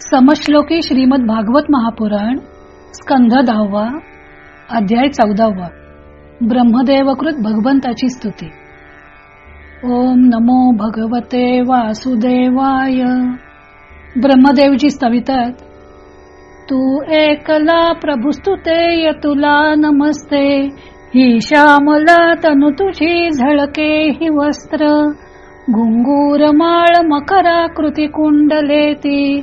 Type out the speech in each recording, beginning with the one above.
समश्लोकी श्रीमद भागवत महापुराण स्कंध दहावा अध्याय चौदावा. ब्रह्मदेवकृत भगवंताची स्तुती. ओम नमो भगवते वासुदेवाय. ब्रह्मदेवजी स्तवितात तू एकला प्रभुस्तुते तुला नमस्ते. ही श्यामला तनु तुझी झळके हि वस्त्र. घुंगूर माळ मकरा कृती कुंडलेती.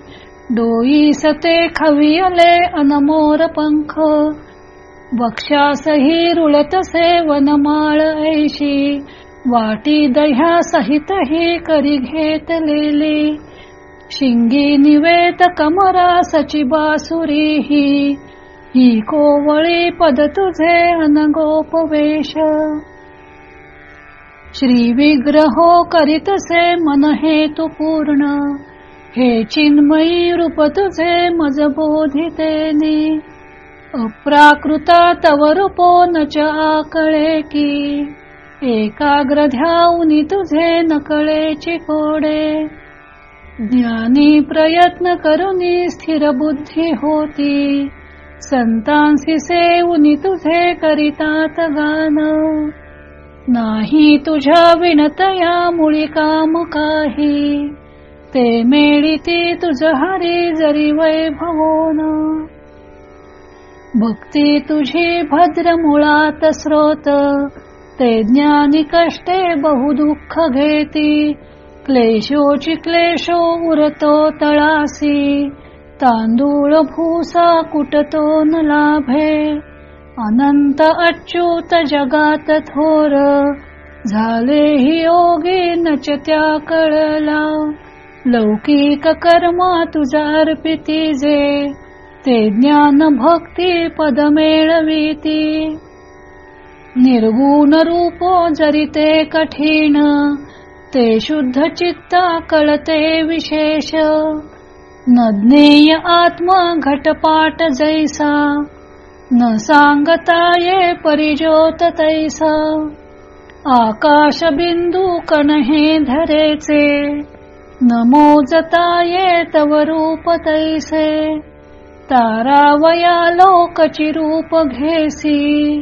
डोई सते खवियले अनमोर पंख वक्षासही रुळतसे वनमाळ ऐशी वाटी दह्या सहित ही करी घेतलेली शिंगी निवेत कमरा सची बासुरी ही ही कोवळी पद तुझे अनगोपवेश. श्री विग्रहो करीतसे मन हेतु पूर्ण हे चिन्मयी रूप तुझे मज बोधितेने अप्राकृता तव रूपो न च आकळे की. एकाग्र ध्याऊनी तुझे नकळे चिकोडे ज्ञानी प्रयत्न करुनी स्थिर बुद्धी होती. संतांसी सेवुनी तुझे करितात गान नाही तुझ्या विणतया मुळी काम काही. ते मेळिते तुझ हरे जरी वैभवोन भक्ती तुझी भद्र मुळात स्रोत. ते ज्ञानी कष्टे बहुदुःख घेती. क्लेशोची क्लेशो उरतो तळासी तांदूळ भूसा कुटतो न लाभे. अनंत अच्युत जगात थोर. झाले ही योगी नच त्या कळला. लौकिक कर्मा तुझा अर्पिती जे ते ज्ञान भक्ती पद मेळविती. निर्गुण रूपो जरी ते कठीण ते शुद्ध चित्ता कळते विशेष. न ज्ञेय आत्मा घटपाट जैसा न सांगता ये परिजोत तैसा. आकाश बिंदू कण हे धरेचे नमो मोजता ये तव रूप तैसे तारावया लोकची रूप घेसी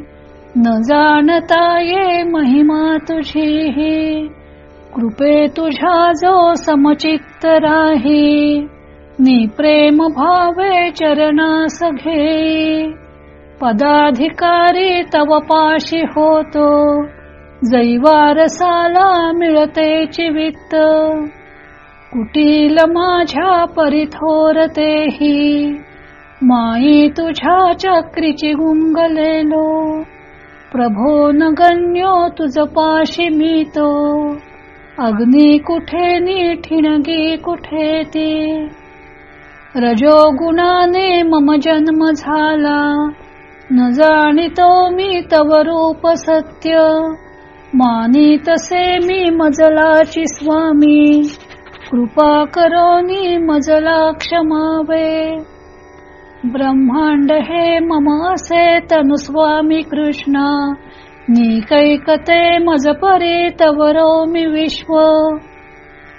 न जाणता ये महिमा तुझी कृपे तुझा जो समचित्त राही नि प्रेम भावे चरणास घे पदाधिकारी तव पाशी होतो जैवारसाला मिळते चिवित्त. कुटील माझ्या परिथोरतेही. माई तुझ्या चक्रीची गुंगलेलो. प्रभो न गण्यो तुझ पाशी मी तो अग्नी कुठे निठिणगी कुठे ती? रजोगुणाने मम जन्म झाला. न जाणितो मी तव रूप सत्य. मानी तसे मी मजलाची स्वामी. कृपा करोनी मजला क्षमावे ब्रह्मांड हे मम असे तनुस्वामी कृष्णा। निकैकते मज परी तवरो मी विश्व।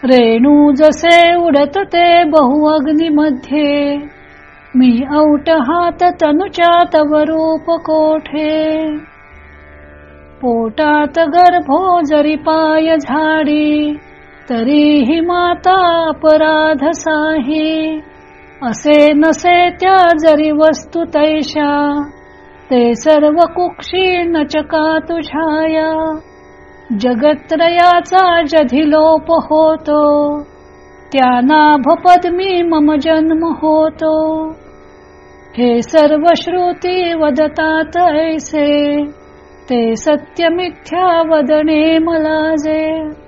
रेणू जसे उडत ते बहु मध्ये। मी औट हात तनुच्या तव रूप कोठे। पोटात गर्भो जरी पाय झाडी। तरीही माता अपराध साही. असे नसे त्या जरी वस्तू तैशा ते सर्व कुक्षी नचका तुझाया जगत्रयाचा जधी लोप होतो त्या नाभपद्मी मम जन्म होतो. हे सर्व श्रुती वदतात ऐसे ते सत्य मिथ्या वदने मला जे.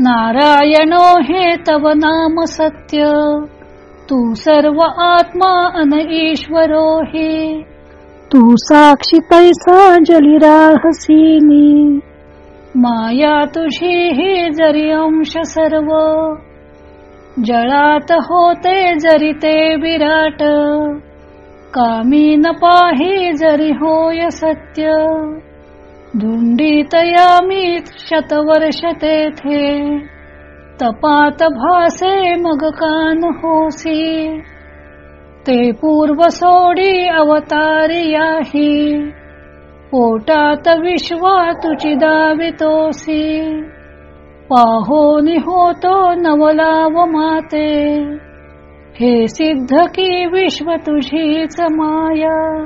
नारायणो हे तव नाम सत्य. तू सर्व आत्मा अन ईश्वरो हे. तू साक्षी तैसा जलिराहसीनी माया तुझी हे जरी अंश सर्व. जळात होते जरी ते विराट. कामी न पाही जरी होय सत्य. धुंडीतया मी शतवर्ष तेथे. तपात भासे मग कान होसी. ते पूर्व सोडी अवतारी याही पोटात विश्वा तुची दावितोसी पाहोनी होतो नवलाव माते. हे सिद्ध की विश्व तुझीच माया.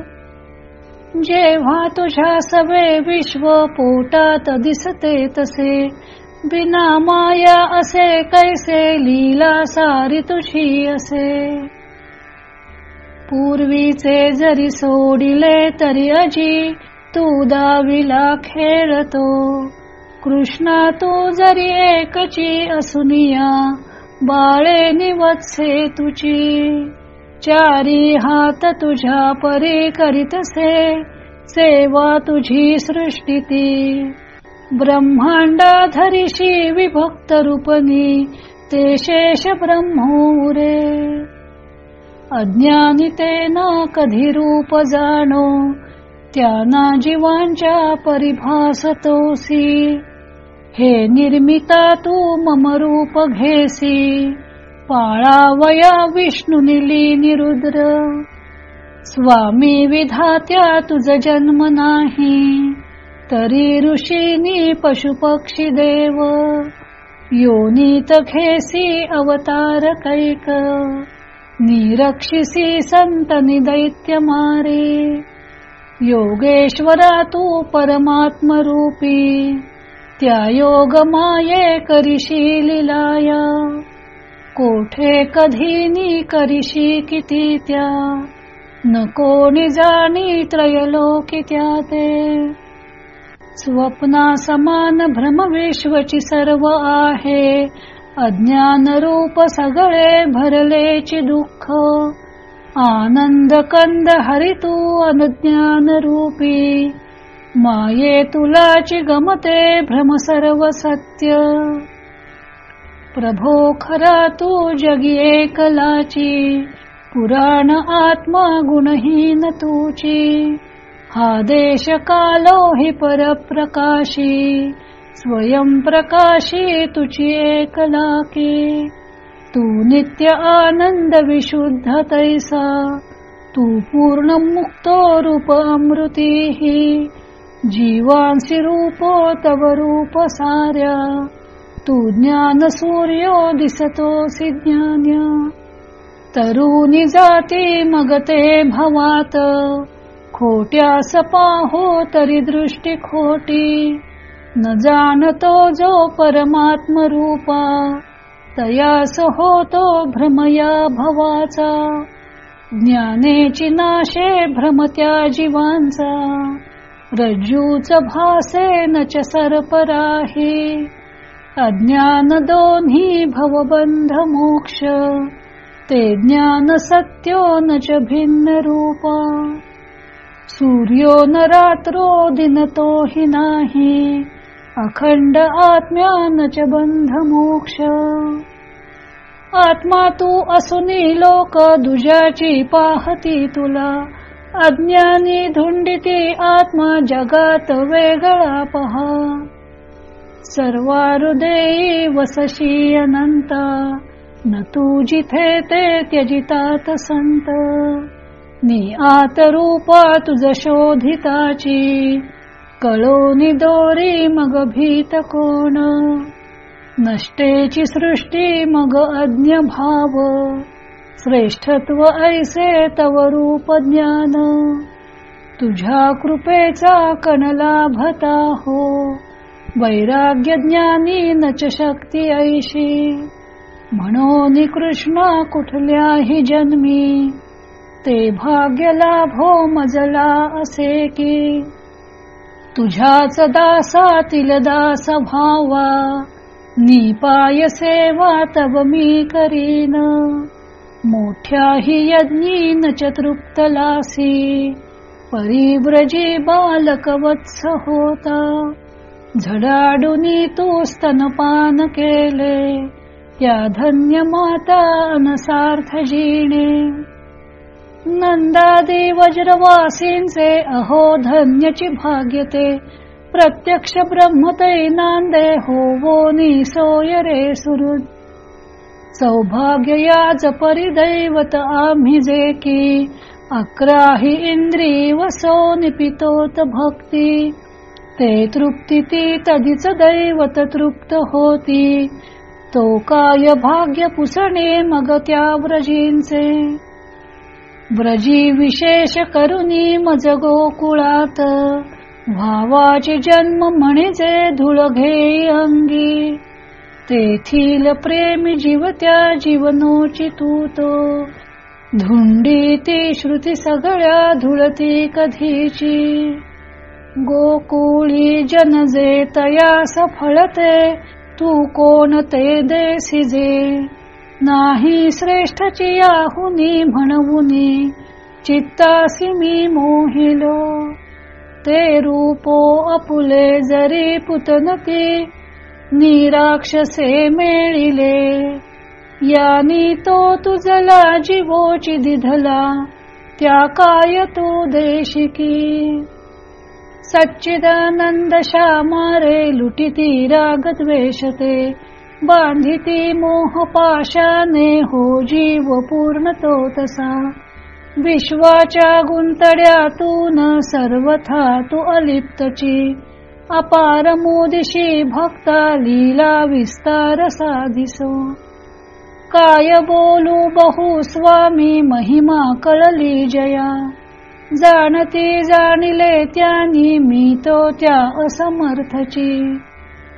जेव्हा तुझ्या सवे विश्व पोटात दिसते तसे. बिना माया असे कैसे लीला सारी तुझी असे. पूर्वीचे जरी सोडिले तरी अजी तू दाविला खेळतो. कृष्णा तू जरी एकची असुनिया बाळे निवत्से तुझी. चारी हात तुझ्या परी करीतसे सेवा तुझी सृष्टी ती ब्रह्मांडा धरिशी विभक्त रूपनी ते शेष ब्रह्मोरे अज्ञानितेना कधी रूप जाणो त्यांना जीवांच्या परिभासतोसी. हे निर्मिता तू मम रूप घेसी. पाळावया विष्णू निली निरुद्र. स्वामी विधात्या तुझ जन्म नाही तरी ऋषीनी पशुपक्षी देव. योनीत खेसी अवतार कैक निरक्षिसी संतनी दैत्य मारे. योगेश्वरा तू परमात्म रूपी त्या योग माये करिशी लिलाया. कोठे कधीनी करिशी किती त्या? न कोणी जाणी त्रयलोकी त्या ते. स्वप्ना समान भ्रम विश्वची सर्व आहे. अज्ञान रूप सगळे भरलेची दुःख. आनंद कंद हरी तू अनुज्ञान रूपी. माये तुलाची गमते भ्रम सर्व सत्य. प्रभो खरा तू जगी एकलाची. पुराण आत्मा गुणहीन तुची. हा देश कालो हि परप्रकाशी. स्वयं प्रकाशी तुची एकलाकी. तू नित्य आनंद विशुद्ध तैसा. तू पूर्ण मुक्तो रूप अमृती जीवांसी रूपो तव रूप साऱ्या. तू ज्ञान सूर्यो दिसतो सिज्ञान तरुणी जाती मगते भवात. खोट्या सपाहो तरी दृष्टी खोटी. न जाणतो जो परमात्म रूपा. तयास होतो भ्रमया भवाचा. ज्ञानेची नाशे भ्रमत्या जीवांचा. रज्जूच भासे नच सर्पराही. अज्ञान दोन्ही भवबंध मोक्ष ते ज्ञान सत्यो न च भिन्न रूप सूर्यो न रात्रो दिन तो हि नाही। अखंड आत्म्यान च बंध मोक्ष आत्मा तू असुनी लोक दुजाची पाहती तुला। अज्ञानी धुंडिती आत्मा जगात वेगळा पहा। सर्वा हृदयी वसशी अनंत न तू जिथे ते त्यजितात संत. नि आत रूपा तुझ शोधिताची कळो दोरी मग भीत कोण. नष्टेची सृष्टी मग अज्ञ भाव. श्रेष्ठत्व ऐसे तव रूप ज्ञान. तुझ्या कृपेचा कण लाभता हो. वैराग्य ज्ञानी नच शक्ती ऐशी. म्हणून कृष्णा कुठल्याही जन्मी? ते भाग्य लाभो मजला असे की. तुझ्याच दासातील दास भावा निपाय सेवा तव मी करीन. मोठ्याही यज्ञी न चतृप्त लासी परिव्रजी बालक वत्स होता. झडाडून तू स्तनपान केले या धन्य माता अनसार्थ जिणे. नंदादी वज्रवासींचे अहो धन्यची भाग्यते प्रत्यक्ष ब्रह्मतै नांदे होवोनी सोय रे सुरुद सौभाग्य याच परिदैवत आम्ही जे की अकराही इंद्री वसो निपितोत भक्ती. ते तृप्ती ती तदीच दैवत तृप्त होती. तो काय भाग्य पुसणे मग त्या व्रजींचे. व्रजी विशेष करुनी मज गोकुळात. भावाचे जन्म म्हणजे धुळ घे अंगी. तेथील प्रेमी जीवत्या जीवनोची तू तो धुंडी ती श्रुती सगळ्या धुळती कधीची. गोकुळी जनजे तया सफळते तू कोण ते देसिजे नाही श्रेष्ठची याहुनी म्हणवुनी चित्तासी मी मोहिलो. ते रूपो अपुले जरी पुतनती निराक्षसे मेळिले. यानी तो तुझला जीवोची दिधला त्या काय तू देशिकी? सच्चिदानंद श्यामारे लुटिती राग द्वेषते बांधिती मोह पाशाने हो जीव पूर्ण तो तसा। विश्वाच्या गुंतड्यातून सर्वथा तू अलिप्तची। अपार मोदिशी भक्ता लीला विस्तार साधिसो। काय बोलू बहु स्वामी महिमा कळली जया। जाणती जाणिले त्यानी मी तो त्या असमर्थची.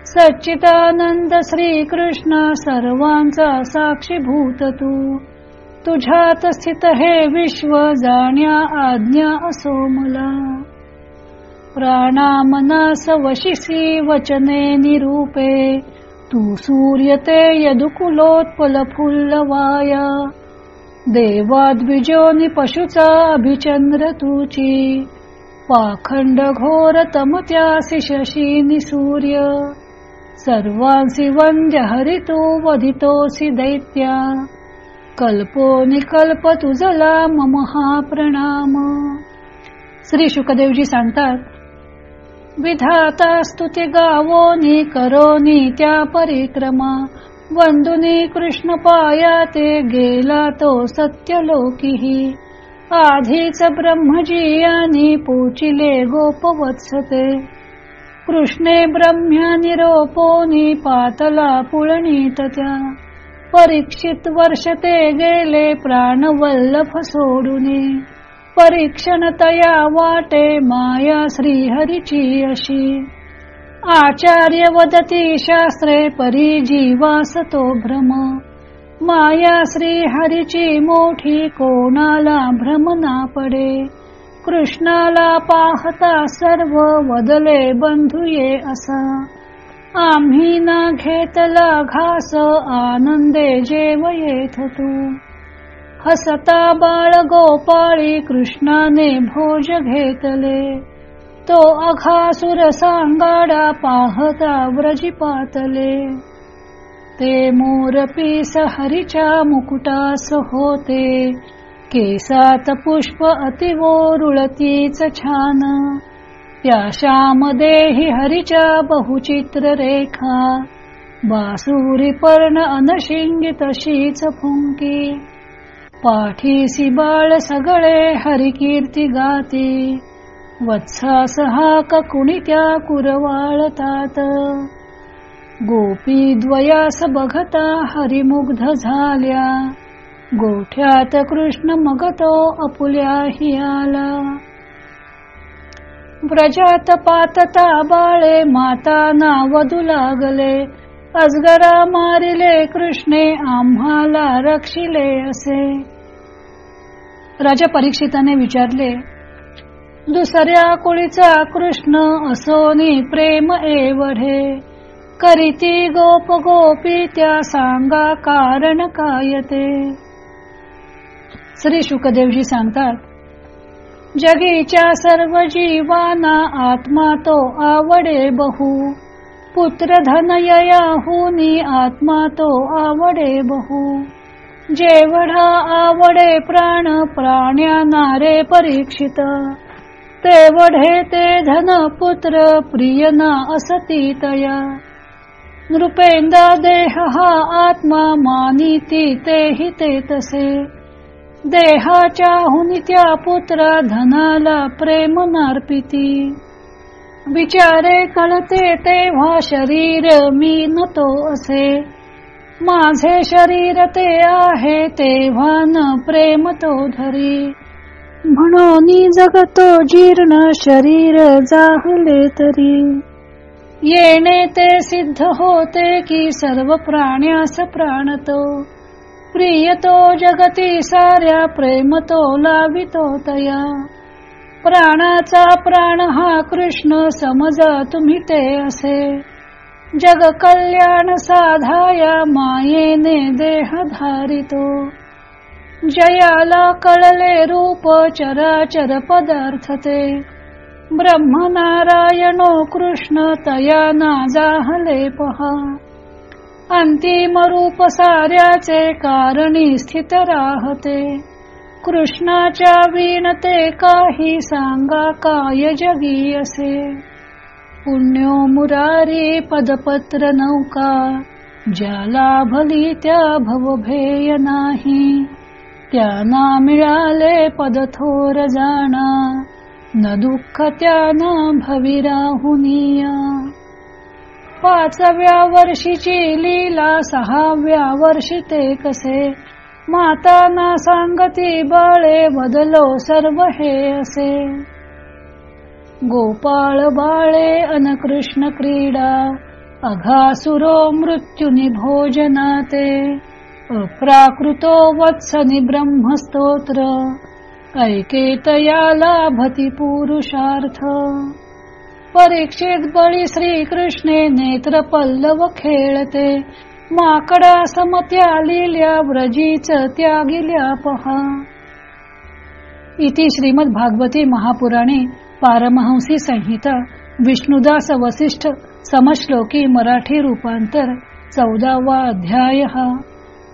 सच्चिदानंद श्री कृष्ण सर्वांचा साक्षीभूत तू. तुझ्यात स्थित हे विश्व जाण्या आज्ञा असो मला. प्राणामनास वशिसी वचने निरूपे. तू सूर्य ते यदुकुलोत्पल फुल्लवाया देवाद्विजोनि पशुचा अभिचंद्र तुची. पाखंड घोर तमत्यासी शशीनी सूर्य. सर्वांसी वंद्य हरितो वधितोसी दैत्या. कल्पो निकल्प तुझला मम हा प्रणाम श्री शुकदेवजी सांगतात विधाता स्तुती गावोनी करोनी त्या परिक्रमा. वंदुनी कृष्ण पाया ते गेला तो सत्यलोकीही. आधीच ब्रह्मजीयानी पूचिले गोपवत्सते कृष्णे ब्रह्म्या निरोपोनी पातला पुळणीत त्या परीक्षित वर्ष ते गेले प्राणवल्लभ सोडूने. परीक्षण तया वाटे माया श्रीहरीची अशी. आचार्य वदती शास्त्रे परी जीवास तो भ्रम। माया श्री हरीची मोठी कोणाला भ्रम ना पडे। कृष्णाला पाहता सर्व वदले बंधुये असा। आम्ही ना घेतला घास आनंदे जेव येथ तू। हसता बाळ गोपाळी कृष्णाने भोज घेतले। तो अघासुर सांगाडा पाहता व्रजी पातले ते मोरपी सहरीच्या हरीच्या मुकुटास होते. केसात पुष्प अतिवोरुळतीच छान. त्या श्यामदेही हरीच्या बहुचित्र रेखा. बासुरी पर्ण अनशिंगी तशीच फुंकी. पाठीसी बाळ सगळे हरिकीर्ती गाती. वत्सास हा कुणी त्या कुरवाळतात गोपी द्वयास बघता हरिमुग्ध झाल्या गोठ्यात कृष्ण मगतो अपुल्या हियाला. व्रजात पातता बाळे माता नावदू लागले. अजगरा मारिले कृष्णे आम्हाला रक्षिले असे. राजा परीक्षिताने विचारले दुसऱ्या कुळीचा कृष्ण असोनी प्रेम एवढे. करीती गोप गोपी त्या सांगा कारण काय ते. श्री शुकदेवजी सांगतात जगीच्या सर्व जीवाना आत्मा तो आवडे बहु. पुत्र धनययाहुनी आत्मा तो आवडे बहु. जेवढा आवडे प्राण प्राण्या नारे परीक्षित. ते वढे ते धन पुत्र प्रिय ना असती तया. नृपेंदा देह हा आत्मा मानिती ते ते तसे. देहाच्या हुनित्या त्या पुत्रा धनाला प्रेम नार्पिती. विचारे कळते तेव्हा शरीर मी नतो असे. माझे शरीर ते आहे तेव्हा न प्रेम तो धरी. म्हणून जगतो जीर्ण शरीर जाहले तरी. येणे ते सिद्ध होते की सर्व प्राण्यास प्राणतो. प्रियतो जगती साऱ्या प्रेम तो लावितो तया. प्राणाचा प्राण हा कृष्ण समजा तुम्ही ते असे. जग कल्याण साधाया मायेने देह धारितो. जयाला कळले रूप चराचर पदार्थते. ब्रह्मनारायणो कृष्ण तया ना जाहले पहा. अंतिम रूप साऱ्याचे कारणी स्थित राहते. कृष्णाच्या वीणते काही सांगा काय जगी असे. पुण्यो मुरारी पदपत्र नौका ज्याला भली त्या भवभेय नाही. त्यांना मिळाले पद थोर जाणा न दुःख त्यांना भविराहुनिया पाचव्या वर्षीची लीला सहाव्या वर्षी ते कसे? माता ना सांगती बाळे बदलो सर्व हे असे. गोपाळ बाळे अन कृष्ण क्रीडा अघासुरो मृत्युनी भोजनाते. अप्राकृतो वत्सनि ब्रह्मस्तोत्र ऐकेत याला भती पुरुषार्थ। परीक्षित बळी श्रीकृष्णे नेत्र पल्लव खेळते माकडा समत्या लिल्या व्रजीच त्यागिल्या पहा। इति श्रीमद भागवती महापुराणे पारमहंसी संहिता विष्णुदास वसिष्ठ समश्लोकी मराठी रूपांतर चौदावा अध्याय।